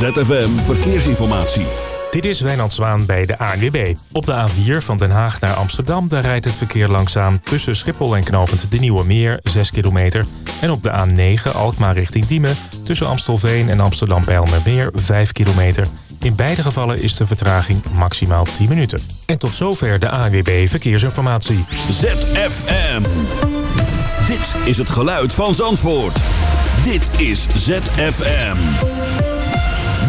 ZFM Verkeersinformatie. Dit is Wijnand Zwaan bij de ANWB. Op de A4 van Den Haag naar Amsterdam... daar rijdt het verkeer langzaam tussen Schiphol en Knopend de Nieuwe Meer... 6 kilometer. En op de A9 Alkmaar richting Diemen... tussen Amstelveen en Amsterdam Bijlmermeer 5 kilometer. In beide gevallen is de vertraging maximaal 10 minuten. En tot zover de ANWB Verkeersinformatie. ZFM. Dit is het geluid van Zandvoort. Dit is ZFM.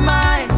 my mind.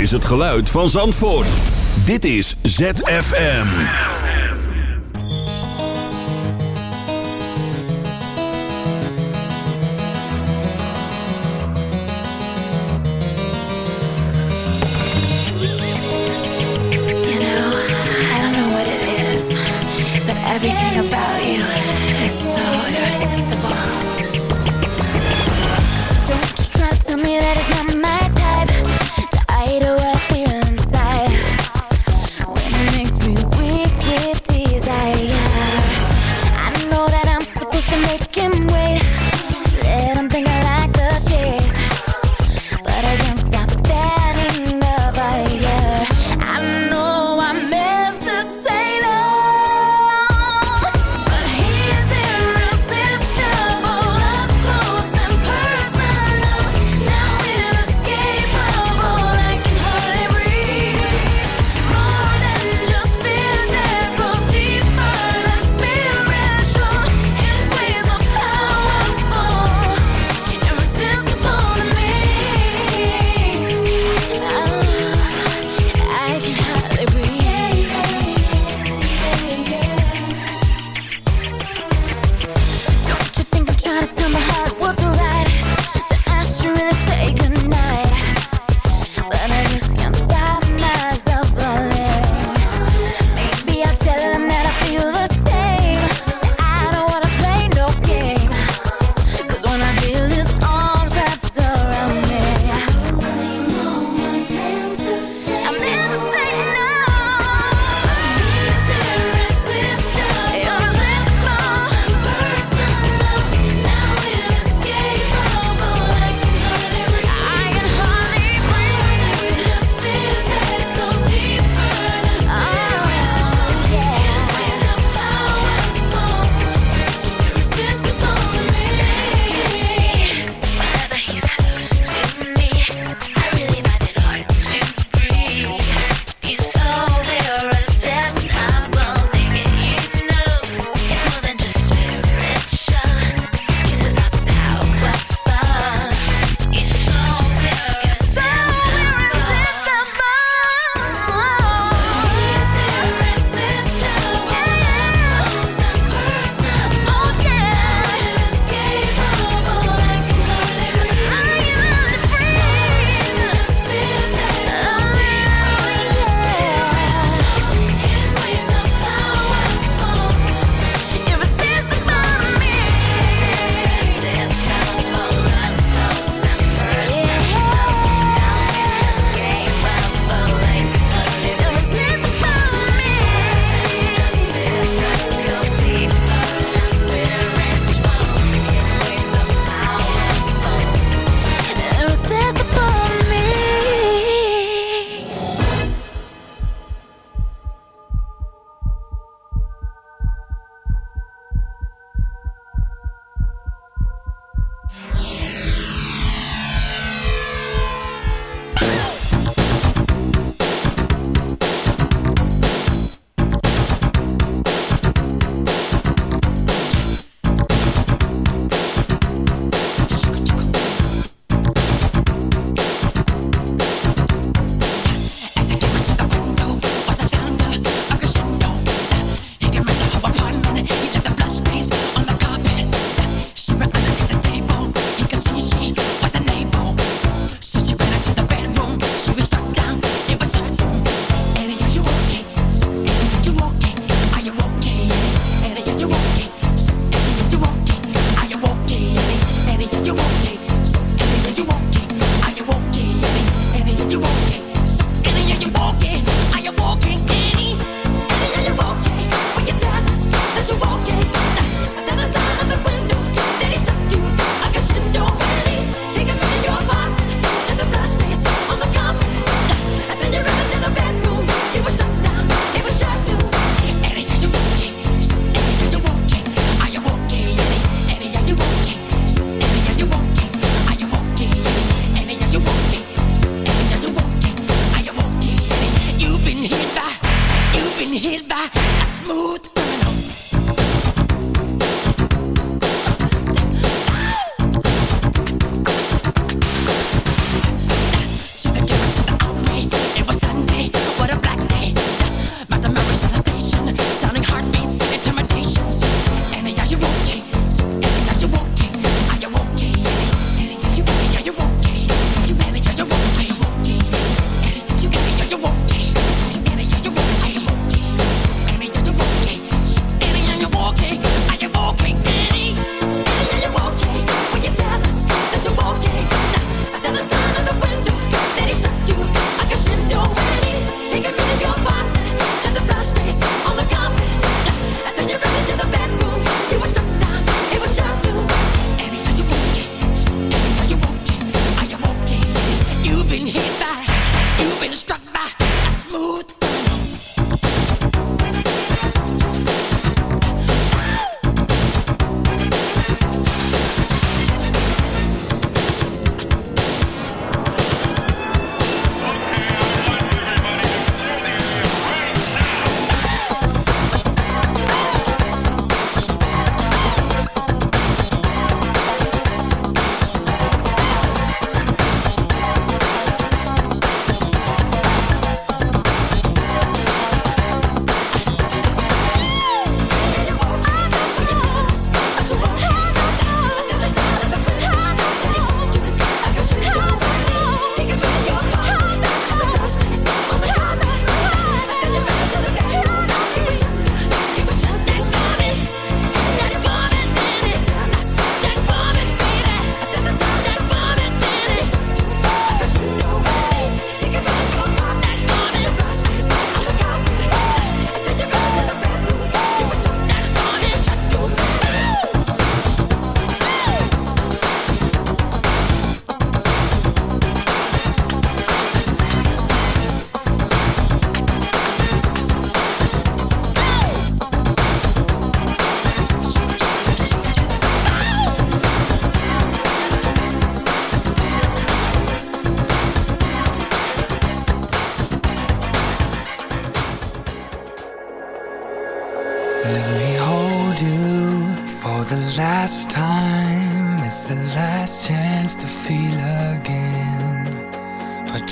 is het geluid van Zandvoort. Dit is ZFM. Everything about you is so irresistible.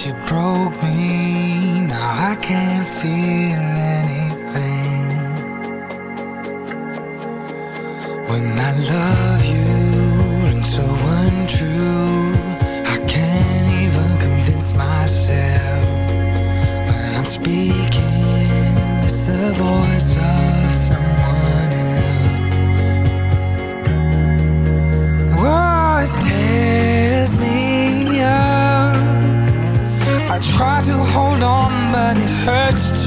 You broke me, now I can't feel anything. When I love you, and so untrue.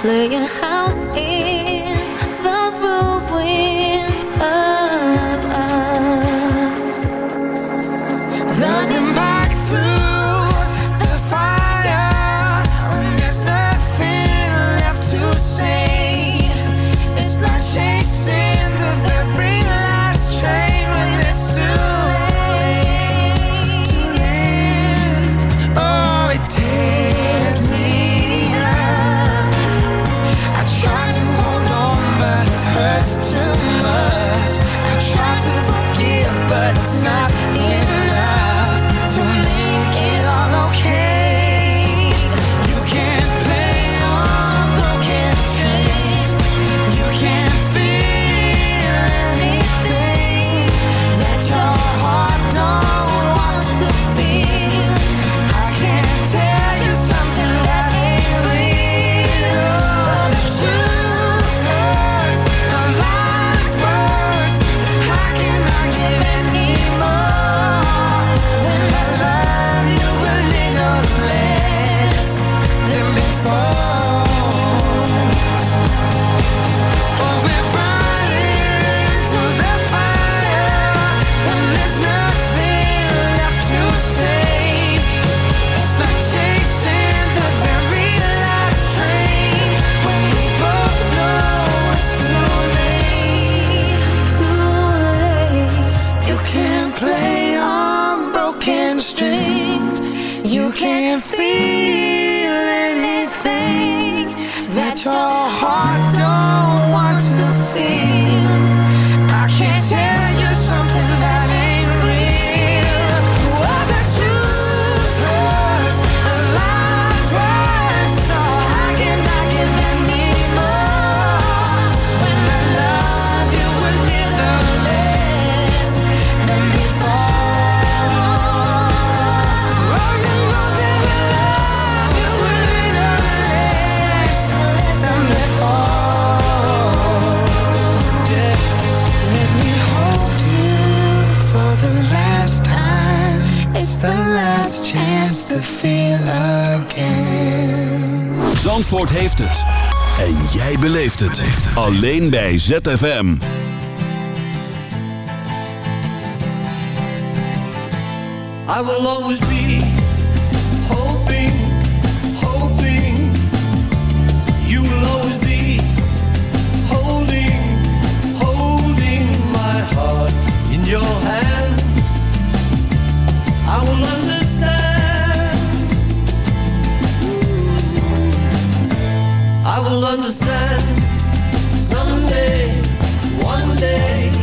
playing house in not in can't feel Zandvoort heeft het. En jij beleeft het. Alleen bij ZFM. I will always be hoping, hoping. You will always be holding, holding my heart in your hand. I will understand. will understand someday, one day.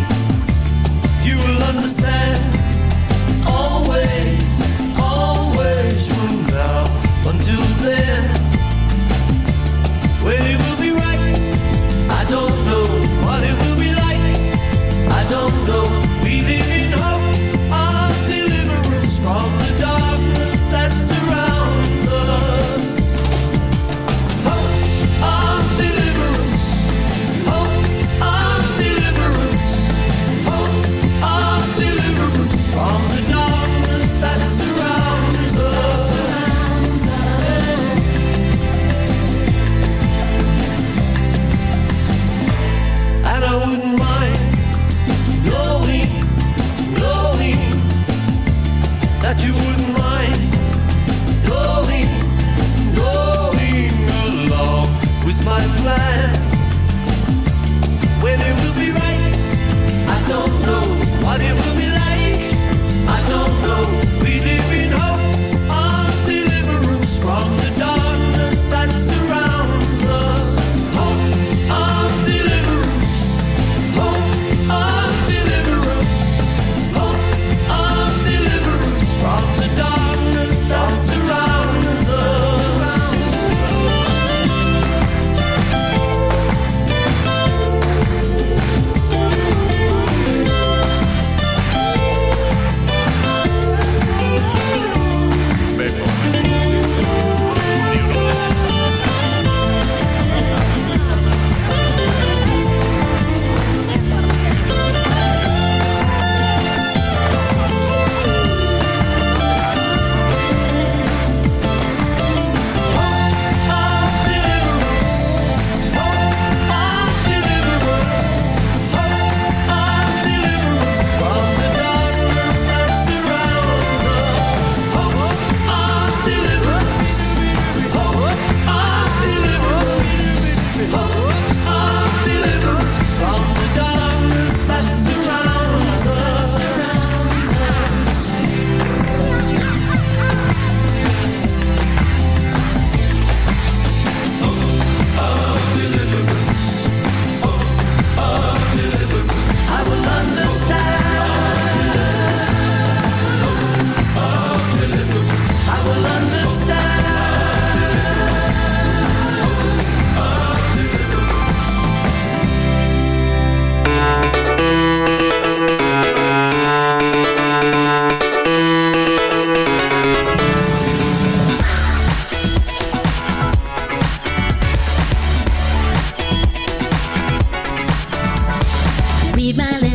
my.